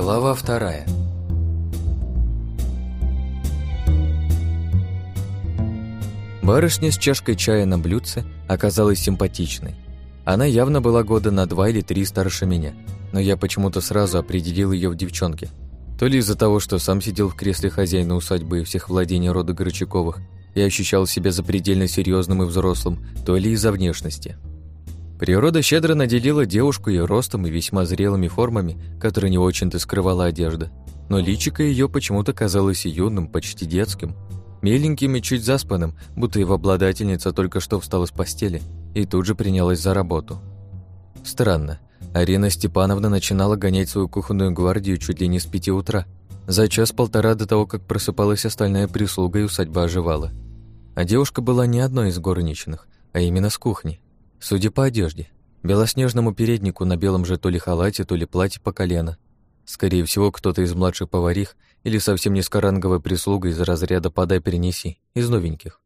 Глава вторая. Барышня с чашкой чая на блюдце оказалась симпатичной. Она явно была года на два или три старше меня, но я почему-то сразу определил ее в девчонке. То ли из-за того, что сам сидел в кресле хозяина усадьбы и всех владений рода Горчаковых и ощущал себя запредельно серьезным и взрослым, то ли из-за внешности. Природа щедро наделила девушку и ростом, и весьма зрелыми формами, которые не очень-то скрывала одежда. Но личико ее почему-то казалось юным, почти детским, миленьким и чуть заспанным, будто его обладательница только что встала с постели и тут же принялась за работу. Странно. Арина Степановна начинала гонять свою кухонную гвардию чуть ли не с пяти утра. За час-полтора до того, как просыпалась остальная прислуга и усадьба оживала. А девушка была не одной из горничных, а именно с кухни. Судя по одежде, белоснежному переднику на белом же то ли халате, то ли платье по колено. Скорее всего, кто-то из младших поварих или совсем низкоранговая прислуга из разряда «подай-перенеси», из новеньких.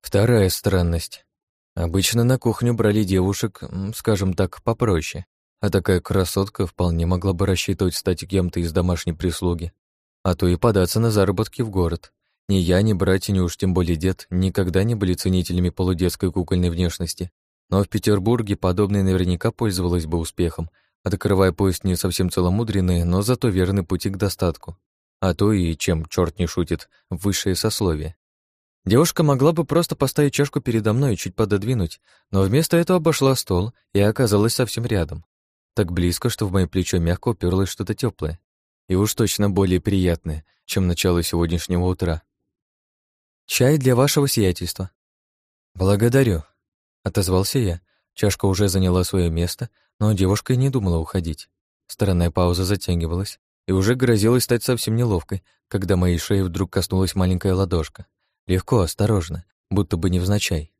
Вторая странность. Обычно на кухню брали девушек, скажем так, попроще, а такая красотка вполне могла бы рассчитывать стать кем-то из домашней прислуги, а то и податься на заработки в город. Ни я, ни братья, ни уж тем более дед никогда не были ценителями полудетской кукольной внешности, но в Петербурге подобное наверняка пользовалось бы успехом, открывая пусть не совсем целомудренные, но зато верный пути к достатку. А то и, чем черт не шутит, высшее сословие. Девушка могла бы просто поставить чашку передо мной и чуть пододвинуть, но вместо этого обошла стол и оказалась совсем рядом. Так близко, что в мое плечо мягко уперлось что-то теплое. И уж точно более приятное, чем начало сегодняшнего утра. «Чай для вашего сиятельства». «Благодарю», — отозвался я. Чашка уже заняла свое место, но девушка и не думала уходить. Странная пауза затягивалась и уже грозилась стать совсем неловкой, когда моей шеи вдруг коснулась маленькая ладошка. Легко, осторожно, будто бы невзначай.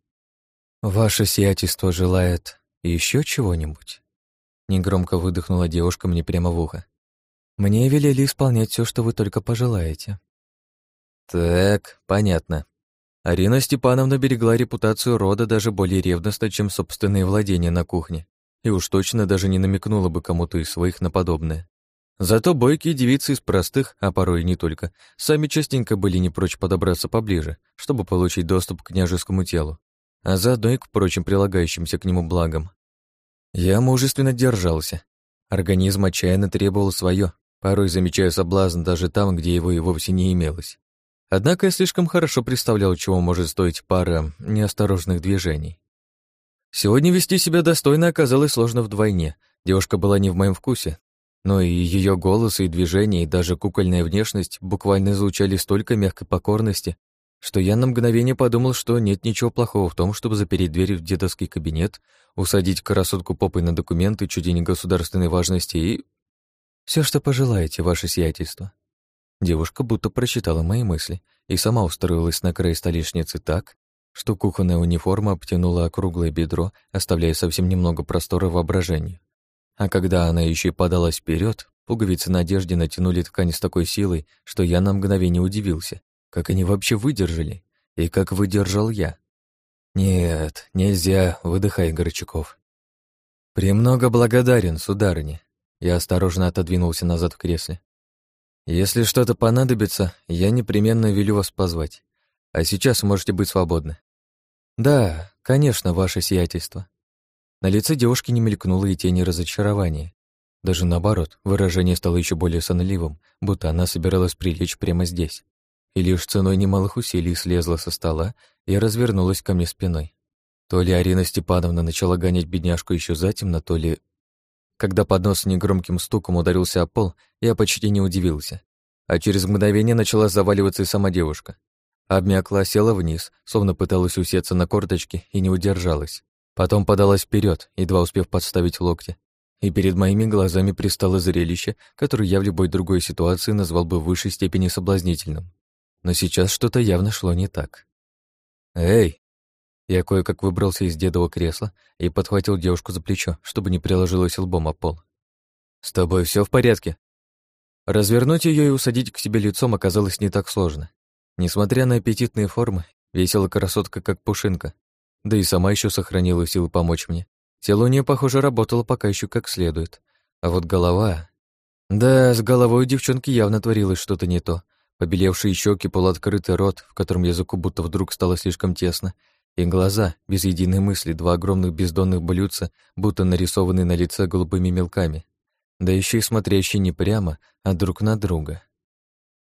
«Ваше сиятельство желает еще чего-нибудь?» Негромко выдохнула девушка мне прямо в ухо. «Мне велели исполнять все, что вы только пожелаете». «Так, понятно». Арина Степановна берегла репутацию рода даже более ревностно, чем собственные владения на кухне, и уж точно даже не намекнула бы кому-то из своих на подобное. Зато бойкие девицы из простых, а порой и не только, сами частенько были не прочь подобраться поближе, чтобы получить доступ к княжескому телу, а заодно и к прочим прилагающимся к нему благам. Я мужественно держался. Организм отчаянно требовал свое, порой замечая соблазн даже там, где его и вовсе не имелось. Однако я слишком хорошо представлял, чего может стоить пара неосторожных движений. Сегодня вести себя достойно оказалось сложно вдвойне. Девушка была не в моем вкусе, но и ее голос, и движения, и даже кукольная внешность буквально звучали столько мягкой покорности, что я на мгновение подумал, что нет ничего плохого в том, чтобы запереть дверь в дедовский кабинет, усадить красотку попой на документы чуть ли не государственной важности и... все, что пожелаете, ваше сиятельство». Девушка будто прочитала мои мысли и сама устроилась на край столешницы так, что кухонная униформа обтянула округлое бедро, оставляя совсем немного простора воображению. А когда она еще и подалась вперед, пуговицы на одежде натянули ткань с такой силой, что я на мгновение удивился, как они вообще выдержали, и как выдержал я. Нет, нельзя, выдыхай, Горчаков. Премного благодарен, сударыня. Я осторожно отодвинулся назад в кресле. Если что-то понадобится, я непременно велю вас позвать. А сейчас можете быть свободны. Да, конечно, ваше сиятельство. На лице девушки не мелькнуло и тени разочарования. Даже наоборот, выражение стало еще более сонливым, будто она собиралась прилечь прямо здесь. И лишь ценой немалых усилий слезла со стола и развернулась ко мне спиной. То ли Арина Степановна начала гонять бедняжку еще затемно, то ли... Когда поднос с негромким стуком ударился о пол, я почти не удивился. А через мгновение начала заваливаться и сама девушка. Обмякла, села вниз, словно пыталась усеться на корточки и не удержалась. Потом подалась вперед, едва успев подставить локти. И перед моими глазами пристало зрелище, которое я в любой другой ситуации назвал бы в высшей степени соблазнительным. Но сейчас что-то явно шло не так. «Эй!» Я кое-как выбрался из дедового кресла и подхватил девушку за плечо, чтобы не приложилась лбом о пол. «С тобой все в порядке?» Развернуть ее и усадить к себе лицом оказалось не так сложно. Несмотря на аппетитные формы, весела красотка как пушинка, да и сама еще сохранила силы помочь мне. Тело у нее, похоже, работало пока еще как следует. А вот голова... Да, с головой у девчонки явно творилось что-то не то. Побелевшие щеки, полуоткрытый рот, в котором языку будто вдруг стало слишком тесно, и глаза, без единой мысли, два огромных бездонных блюдца, будто нарисованные на лице голубыми мелками. Да еще и смотрящие не прямо, а друг на друга.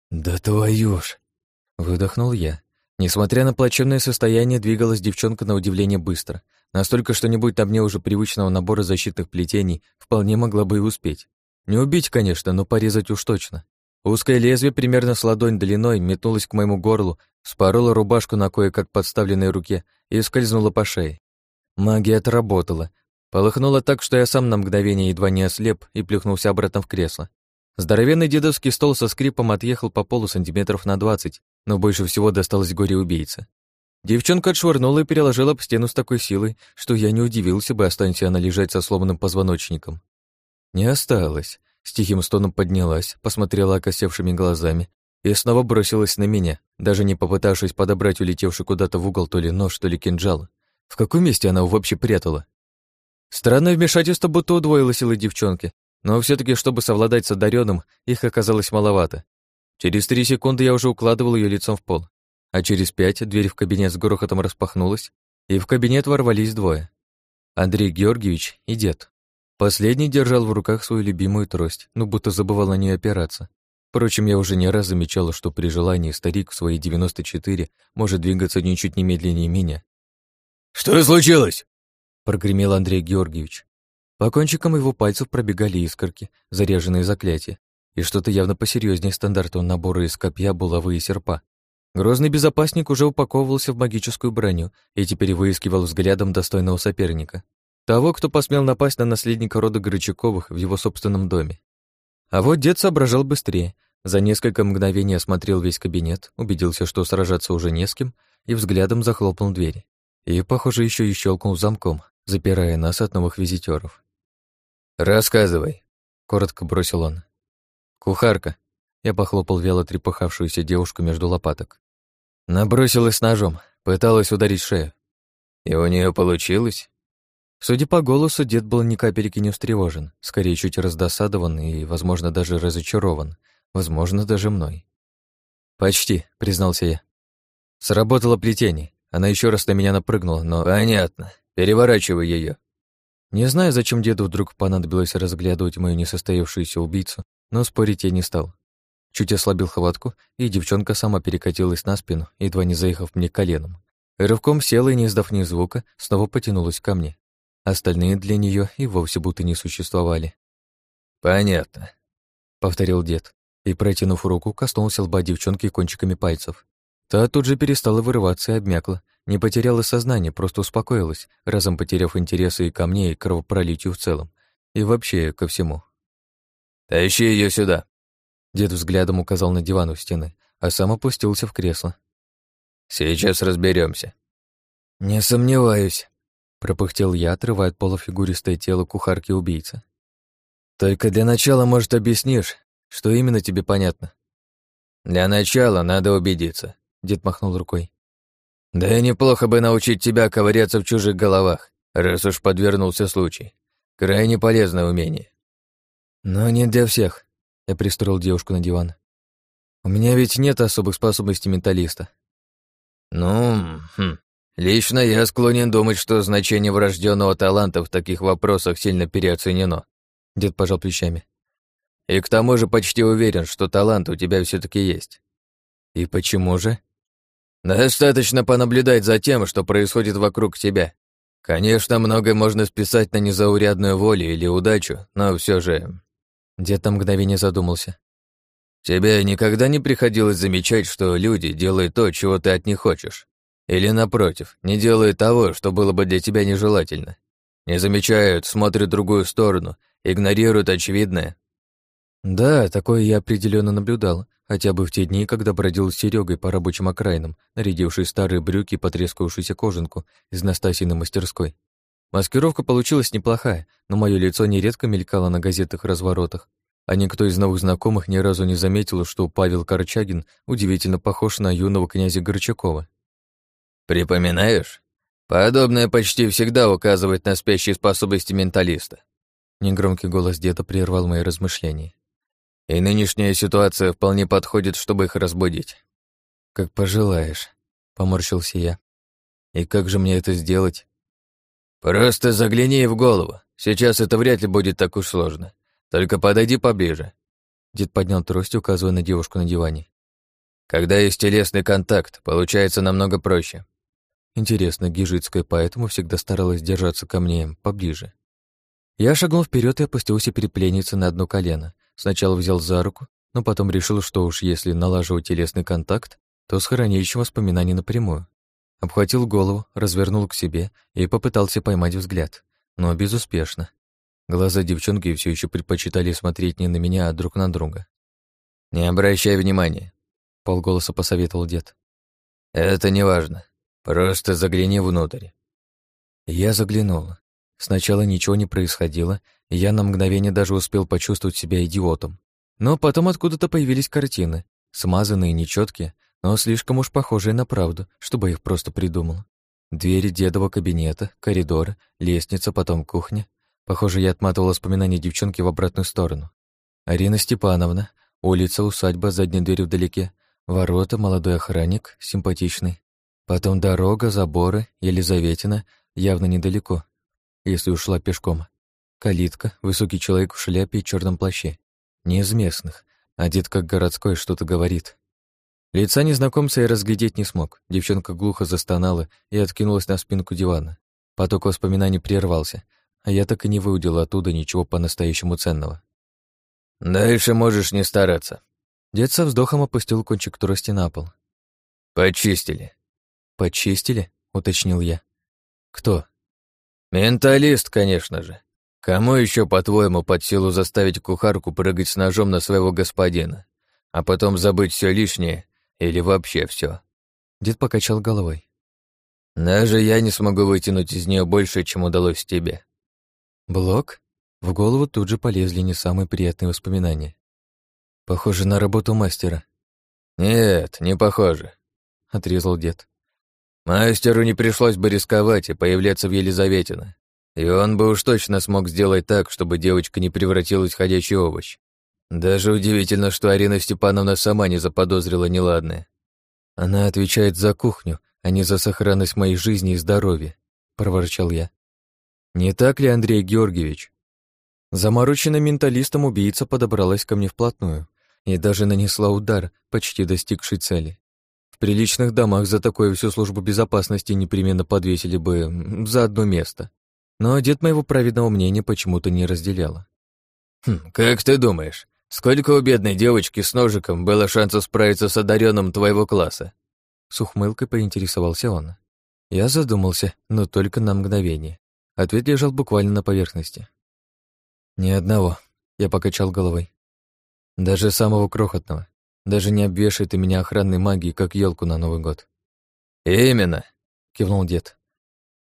«Да твою ж!» — выдохнул я. Несмотря на плачевное состояние, двигалась девчонка на удивление быстро. Настолько, что не будет на мне уже привычного набора защитных плетений, вполне могла бы и успеть. Не убить, конечно, но порезать уж точно. Узкое лезвие примерно с ладонь длиной метнулось к моему горлу, спорола рубашку на кое-как подставленной руке и скользнула по шее. Магия отработала. Полыхнула так, что я сам на мгновение едва не ослеп и плюхнулся обратно в кресло. Здоровенный дедовский стол со скрипом отъехал по полу сантиметров на двадцать, но больше всего досталось горе-убийце. Девчонка отшвырнула и переложила об стену с такой силой, что я не удивился бы, останься она лежать со сломанным позвоночником. Не осталось. С тихим стоном поднялась, посмотрела окосевшими глазами и снова бросилась на меня, даже не попытавшись подобрать улетевший куда-то в угол то ли нож, то ли кинжал. В каком месте она его вообще прятала? Странное вмешательство будто удвоило силы девчонки, но все таки чтобы совладать с одаренным, их оказалось маловато. Через три секунды я уже укладывал ее лицом в пол, а через пять дверь в кабинет с грохотом распахнулась, и в кабинет ворвались двое. Андрей Георгиевич и дед. Последний держал в руках свою любимую трость, но будто забывал на нее опираться. Впрочем, я уже не раз замечала, что при желании старик в свои 94 может двигаться ничуть не медленнее меня. «Что случилось?» — прогремел Андрей Георгиевич. По кончикам его пальцев пробегали искорки, заряженные заклятия, и что-то явно посерьезнее стандартного набора из копья, булавы и серпа. Грозный безопасник уже упаковывался в магическую броню и теперь выискивал взглядом достойного соперника. Того, кто посмел напасть на наследника рода Грачаковых в его собственном доме. А вот дед соображал быстрее. За несколько мгновений осмотрел весь кабинет, убедился, что сражаться уже не с кем, и взглядом захлопнул дверь. И, похоже, еще и щелкнул замком, запирая нас от новых визитеров. «Рассказывай», — коротко бросил он. «Кухарка», — я похлопал вяло трепыхавшуюся девушку между лопаток. Набросилась ножом, пыталась ударить шею. «И у нее получилось?» Судя по голосу, дед был ни капельки не встревожен, скорее чуть раздосадован и, возможно, даже разочарован, возможно, даже мной. «Почти», — признался я. Сработало плетение. Она еще раз на меня напрыгнула, но... «Понятно. Переворачивай ее. Не знаю, зачем деду вдруг понадобилось разглядывать мою несостоявшуюся убийцу, но спорить я не стал. Чуть ослабил хватку, и девчонка сама перекатилась на спину, едва не заехав мне коленом. Рывком села и, не издав ни звука, снова потянулась ко мне. Остальные для нее и вовсе будто не существовали. «Понятно», — повторил дед, и, протянув руку, коснулся лба девчонки кончиками пальцев. Та тут же перестала вырываться и обмякла, не потеряла сознание, просто успокоилась, разом потеряв интересы и ко мне, и кровопролитию в целом, и вообще ко всему. «Тащи ее сюда!» Дед взглядом указал на диван у стены, а сам опустился в кресло. «Сейчас разберемся. «Не сомневаюсь», пропыхтел я, отрывая от пола фигуристое тело кухарки-убийцы. «Только для начала, может, объяснишь, что именно тебе понятно?» «Для начала надо убедиться», — дед махнул рукой. «Да и неплохо бы научить тебя ковыряться в чужих головах, раз уж подвернулся случай. Крайне полезное умение». «Но не для всех», — я пристроил девушку на диван. «У меня ведь нет особых способностей менталиста». «Ну, хм, Лично я склонен думать, что значение врожденного таланта в таких вопросах сильно переоценено. Дед пожал плечами. И к тому же почти уверен, что талант у тебя все таки есть. И почему же? Достаточно понаблюдать за тем, что происходит вокруг тебя. Конечно, многое можно списать на незаурядную волю или удачу, но все же... Дед на мгновение задумался. Тебе никогда не приходилось замечать, что люди делают то, чего ты от них хочешь? Или, напротив, не делают того, что было бы для тебя нежелательно. Не замечают, смотрят в другую сторону, игнорируют очевидное. Да, такое я определенно наблюдал, хотя бы в те дни, когда бродил с Серегой по рабочим окраинам, нарядивший старые брюки и потрескавшуюся кожанку из Настасиной мастерской. Маскировка получилась неплохая, но мое лицо нередко мелькало на газетах разворотах, а никто из новых знакомых ни разу не заметил, что Павел Корчагин удивительно похож на юного князя Горчакова. «Припоминаешь? Подобное почти всегда указывает на спящие способности менталиста». Негромкий голос деда прервал мои размышления. И нынешняя ситуация вполне подходит, чтобы их разбудить. Как пожелаешь, поморщился я. И как же мне это сделать? Просто загляни в голову. Сейчас это вряд ли будет так уж сложно. Только подойди поближе. Дед поднял трость, указывая на девушку на диване. Когда есть телесный контакт, получается намного проще. Интересно, Гижицкая поэтому всегда старалась держаться ко мне поближе. Я шагнул вперед и опустился перед пленницей на одно колено. Сначала взял за руку, но потом решил, что уж если налаживать телесный контакт, то с хранилищем воспоминаний напрямую. Обхватил голову, развернул к себе и попытался поймать взгляд, но безуспешно. Глаза девчонки все еще предпочитали смотреть не на меня, а друг на друга. «Не обращай внимания», — полголоса посоветовал дед. «Это не важно. Просто загляни внутрь». Я заглянул. Сначала ничего не происходило, и я на мгновение даже успел почувствовать себя идиотом. Но потом откуда-то появились картины, смазанные, нечеткие, но слишком уж похожие на правду, чтобы их просто придумал. Двери дедового кабинета, коридор, лестница, потом кухня. Похоже, я отматывал воспоминания девчонки в обратную сторону. Арина Степановна, улица, усадьба, задняя дверь вдалеке, ворота, молодой охранник, симпатичный. Потом дорога, заборы, Елизаветина, явно недалеко, если ушла пешком. Калитка, высокий человек в шляпе и черном плаще. Не из местных, одет как городской, что-то говорит. Лица незнакомца я разглядеть не смог. Девчонка глухо застонала и откинулась на спинку дивана. Поток воспоминаний прервался, а я так и не выудил оттуда ничего по-настоящему ценного. «Дальше можешь не стараться». Дед со вздохом опустил кончик трости на пол. «Почистили». «Почистили?» — уточнил я. «Кто?» «Менталист, конечно же. Кому еще, по-твоему, под силу заставить кухарку прыгать с ножом на своего господина, а потом забыть все лишнее или вообще все. Дед покачал головой. Даже я не смогу вытянуть из нее больше, чем удалось тебе. Блок? В голову тут же полезли не самые приятные воспоминания. Похоже на работу мастера. Нет, не похоже, отрезал дед. Мастеру не пришлось бы рисковать и появляться в Елизаветино. И он бы уж точно смог сделать так, чтобы девочка не превратилась в ходячий овощ. Даже удивительно, что Арина Степановна сама не заподозрила неладное. Она отвечает за кухню, а не за сохранность моей жизни и здоровья, проворчал я. Не так ли, Андрей Георгиевич? Замороченная менталистом убийца подобралась ко мне вплотную и даже нанесла удар, почти достигший цели. Приличных домах за такое всю службу безопасности непременно подвесили бы за одно место. Но дед моего праведного мнения почему-то не разделяла. «Хм, «Как ты думаешь, Сколько у бедной девочки с ножиком было шансов справиться с одаренным твоего класса? С ухмылкой поинтересовался он. Я задумался, но только на мгновение. Ответ лежал буквально на поверхности. Ни одного. Я покачал головой. Даже самого крохотного. Даже не обвешает ты меня охранной магией, как елку на Новый год. «Именно», — кивнул дед.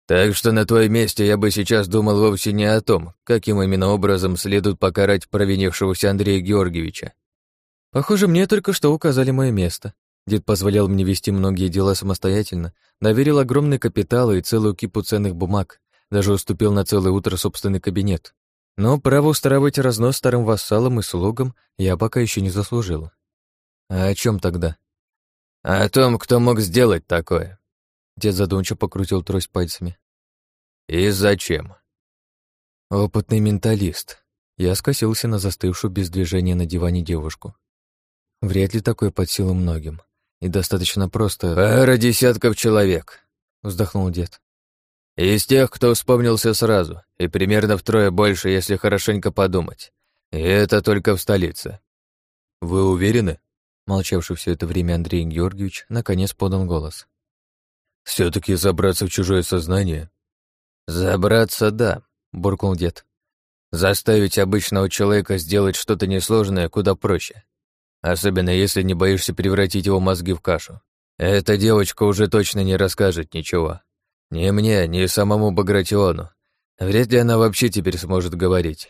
Так что на твоем месте я бы сейчас думал вовсе не о том, каким именно образом следует покарать провинившегося Андрея Георгиевича. Похоже, мне только что указали мое место. Дед позволял мне вести многие дела самостоятельно, доверил огромный капитал и целую кипу ценных бумаг, даже уступил на целое утро собственный кабинет. Но право устраивать разнос старым вассалам и слугам я пока еще не заслужил. А о чем тогда? О том, кто мог сделать такое. Дед задумчиво покрутил трость пальцами. «И зачем?» «Опытный менталист». Я скосился на застывшую без движения на диване девушку. Вряд ли такое под силу многим. И достаточно просто... «Пара десятков человек», — вздохнул дед. «Из тех, кто вспомнился сразу, и примерно втрое больше, если хорошенько подумать. И это только в столице». «Вы уверены?» Молчавший все это время Андрей Георгиевич наконец подал голос все таки забраться в чужое сознание?» «Забраться, да», — буркнул дед. «Заставить обычного человека сделать что-то несложное куда проще. Особенно если не боишься превратить его мозги в кашу. Эта девочка уже точно не расскажет ничего. Ни мне, ни самому Багратиону. Вряд ли она вообще теперь сможет говорить».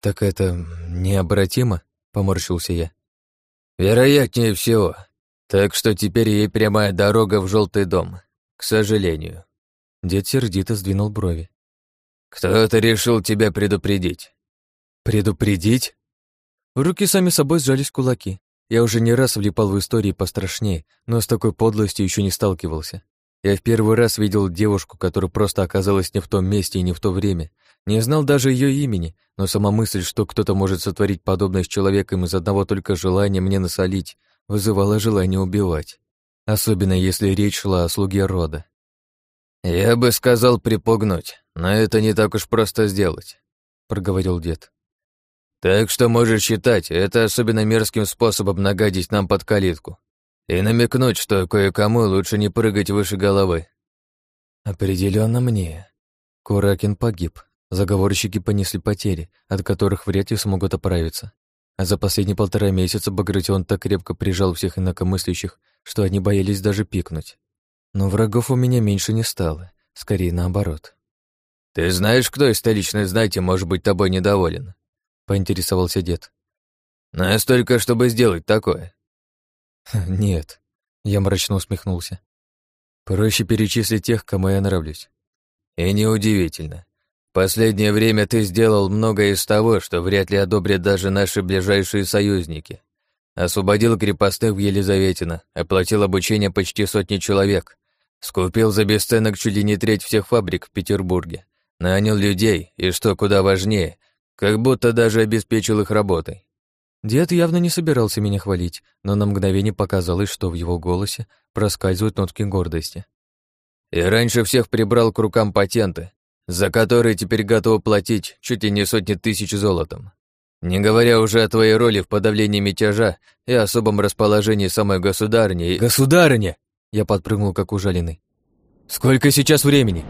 «Так это необратимо?» — поморщился я. «Вероятнее всего. Так что теперь ей прямая дорога в желтый дом. К сожалению. Дед сердито сдвинул брови. Кто-то решил тебя предупредить. Предупредить? Руки сами собой сжались кулаки. Я уже не раз влипал в истории пострашнее, но с такой подлостью еще не сталкивался. Я в первый раз видел девушку, которая просто оказалась не в том месте и не в то время. Не знал даже ее имени, но сама мысль, что кто-то может сотворить подобное с человеком из одного только желания мне насолить, вызывала желание убивать. Особенно если речь шла о слуге рода. «Я бы сказал припугнуть, но это не так уж просто сделать», — проговорил дед. Так что можешь считать, это особенно мерзким способом нагадить нам под калитку и намекнуть, что кое-кому лучше не прыгать выше головы. Определенно мне. Куракин погиб. Заговорщики понесли потери, от которых вряд ли смогут оправиться. А за последние полтора месяца Багратион так крепко прижал всех инакомыслящих, что они боялись даже пикнуть. Но врагов у меня меньше не стало, скорее наоборот. «Ты знаешь, кто из столичной знати может быть тобой недоволен?» поинтересовался дед. Настолько, чтобы сделать такое? Нет, я мрачно усмехнулся. Проще перечислить тех, кому я нравлюсь. И неудивительно. В последнее время ты сделал многое из того, что вряд ли одобрят даже наши ближайшие союзники. Освободил крепостных в Елизаветино, оплатил обучение почти сотни человек, скупил за бесценок чуть ли не треть всех фабрик в Петербурге, нанял людей и, что куда важнее, как будто даже обеспечил их работой. Дед явно не собирался меня хвалить, но на мгновение показалось, что в его голосе проскальзывают нотки гордости. И раньше всех прибрал к рукам патенты, за которые теперь готов платить чуть ли не сотни тысяч золотом. Не говоря уже о твоей роли в подавлении мятежа и особом расположении самой государни и... «Государыня!» Я подпрыгнул, как ужаленный. «Сколько сейчас времени?»